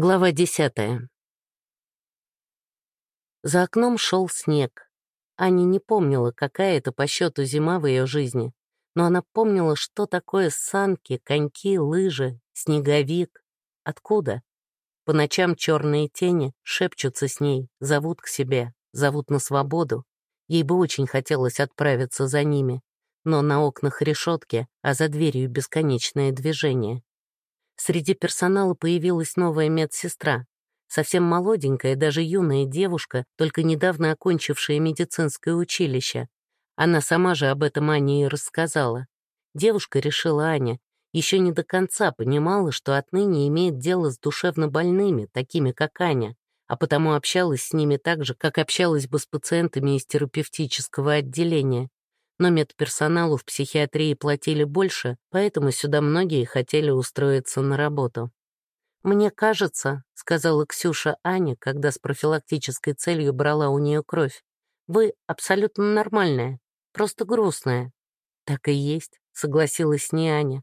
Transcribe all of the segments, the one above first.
Глава десятая. За окном шел снег. Аня не помнила, какая это по счету зима в ее жизни, но она помнила, что такое санки, коньки, лыжи, снеговик. Откуда? По ночам черные тени шепчутся с ней, зовут к себе, зовут на свободу. Ей бы очень хотелось отправиться за ними, но на окнах решетки, а за дверью бесконечное движение. Среди персонала появилась новая медсестра. Совсем молоденькая, даже юная девушка, только недавно окончившая медицинское училище. Она сама же об этом Ане и рассказала. Девушка, решила Аня, еще не до конца понимала, что отныне имеет дело с душевно больными, такими как Аня, а потому общалась с ними так же, как общалась бы с пациентами из терапевтического отделения но медперсоналу в психиатрии платили больше, поэтому сюда многие хотели устроиться на работу. «Мне кажется», — сказала Ксюша Ане, когда с профилактической целью брала у нее кровь, «вы абсолютно нормальная, просто грустная». «Так и есть», — согласилась с ней Аня.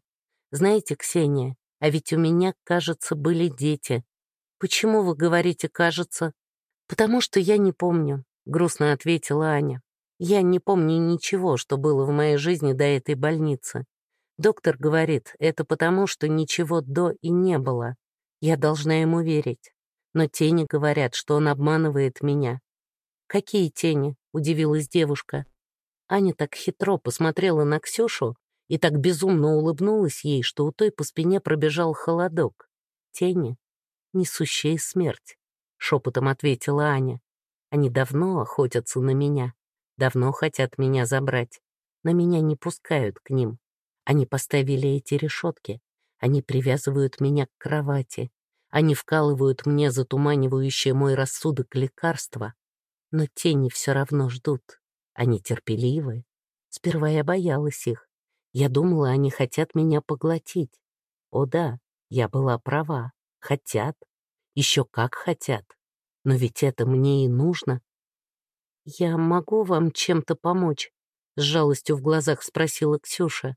«Знаете, Ксения, а ведь у меня, кажется, были дети». «Почему вы говорите «кажется»?» «Потому что я не помню», — грустно ответила Аня. Я не помню ничего, что было в моей жизни до этой больницы. Доктор говорит, это потому, что ничего до и не было. Я должна ему верить. Но тени говорят, что он обманывает меня. «Какие тени?» — удивилась девушка. Аня так хитро посмотрела на Ксюшу и так безумно улыбнулась ей, что у той по спине пробежал холодок. «Тени, несущие смерть», — шепотом ответила Аня. «Они давно охотятся на меня. Давно хотят меня забрать, но меня не пускают к ним. Они поставили эти решетки, они привязывают меня к кровати, они вкалывают мне затуманивающее мой рассудок лекарства, но тени все равно ждут. Они терпеливы. Сперва я боялась их. Я думала, они хотят меня поглотить. О да, я была права. Хотят. Еще как хотят. Но ведь это мне и нужно. «Я могу вам чем-то помочь?» — с жалостью в глазах спросила Ксюша.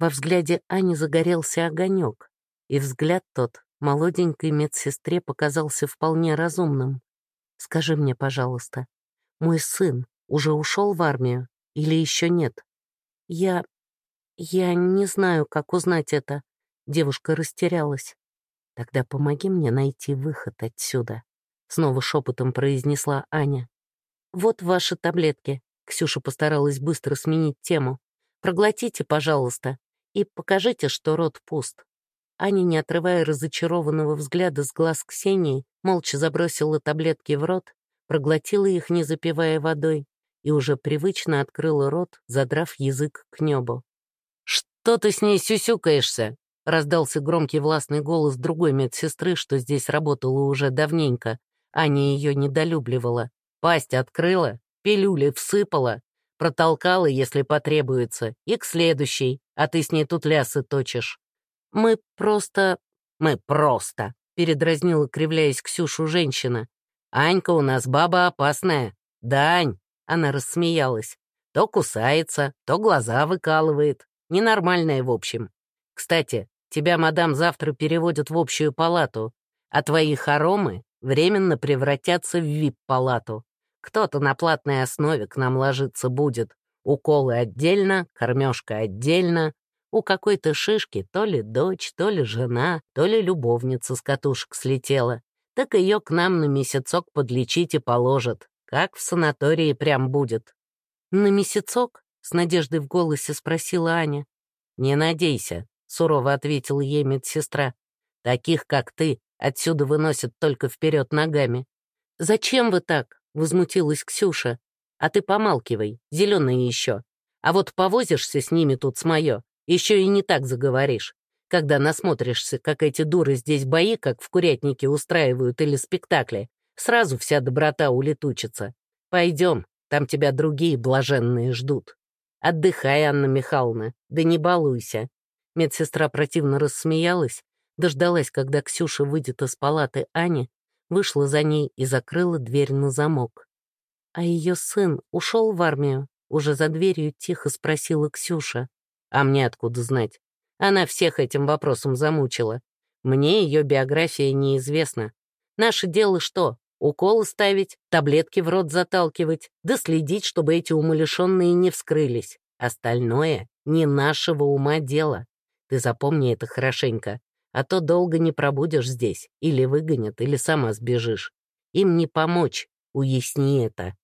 Во взгляде Ани загорелся огонек, и взгляд тот молоденькой медсестре показался вполне разумным. «Скажи мне, пожалуйста, мой сын уже ушел в армию или еще нет?» «Я... я не знаю, как узнать это», — девушка растерялась. «Тогда помоги мне найти выход отсюда», — снова шепотом произнесла Аня. «Вот ваши таблетки», — Ксюша постаралась быстро сменить тему. «Проглотите, пожалуйста, и покажите, что рот пуст». Аня, не отрывая разочарованного взгляда с глаз Ксении, молча забросила таблетки в рот, проглотила их, не запивая водой, и уже привычно открыла рот, задрав язык к небу. «Что ты с ней сюсюкаешься?» — раздался громкий властный голос другой медсестры, что здесь работала уже давненько. Аня ее недолюбливала. Пасть открыла, пилюли всыпала, протолкала, если потребуется, и к следующей, а ты с ней тут лясы точишь. Мы просто... Мы просто, передразнила, кривляясь Ксюшу женщина. Анька у нас баба опасная. Да, Ань, она рассмеялась. То кусается, то глаза выкалывает. Ненормальная, в общем. Кстати, тебя, мадам, завтра переводят в общую палату, а твои хоромы временно превратятся в вип-палату. Кто-то на платной основе к нам ложиться будет. Уколы отдельно, кормежка отдельно. У какой-то шишки то ли дочь, то ли жена, то ли любовница с катушек слетела. Так ее к нам на месяцок подлечить и положат. Как в санатории прям будет. «На месяцок?» — с надеждой в голосе спросила Аня. «Не надейся», — сурово ответила ей медсестра. «Таких, как ты, отсюда выносят только вперед ногами». «Зачем вы так?» — возмутилась Ксюша. «А ты помалкивай, зеленые еще. А вот повозишься с ними тут с моё, еще и не так заговоришь. Когда насмотришься, как эти дуры здесь бои, как в курятнике устраивают или спектакли, сразу вся доброта улетучится. Пойдем, там тебя другие блаженные ждут. Отдыхай, Анна Михайловна, да не балуйся». Медсестра противно рассмеялась, дождалась, когда Ксюша выйдет из палаты Ани, вышла за ней и закрыла дверь на замок. «А ее сын ушел в армию?» Уже за дверью тихо спросила Ксюша. «А мне откуда знать? Она всех этим вопросом замучила. Мне ее биография неизвестна. Наше дело что? Уколы ставить, таблетки в рот заталкивать, да следить, чтобы эти умалишенные не вскрылись. Остальное не нашего ума дело. Ты запомни это хорошенько, а то долго не пробудешь здесь, или выгонят, или сама сбежишь. Им не помочь, уясни это.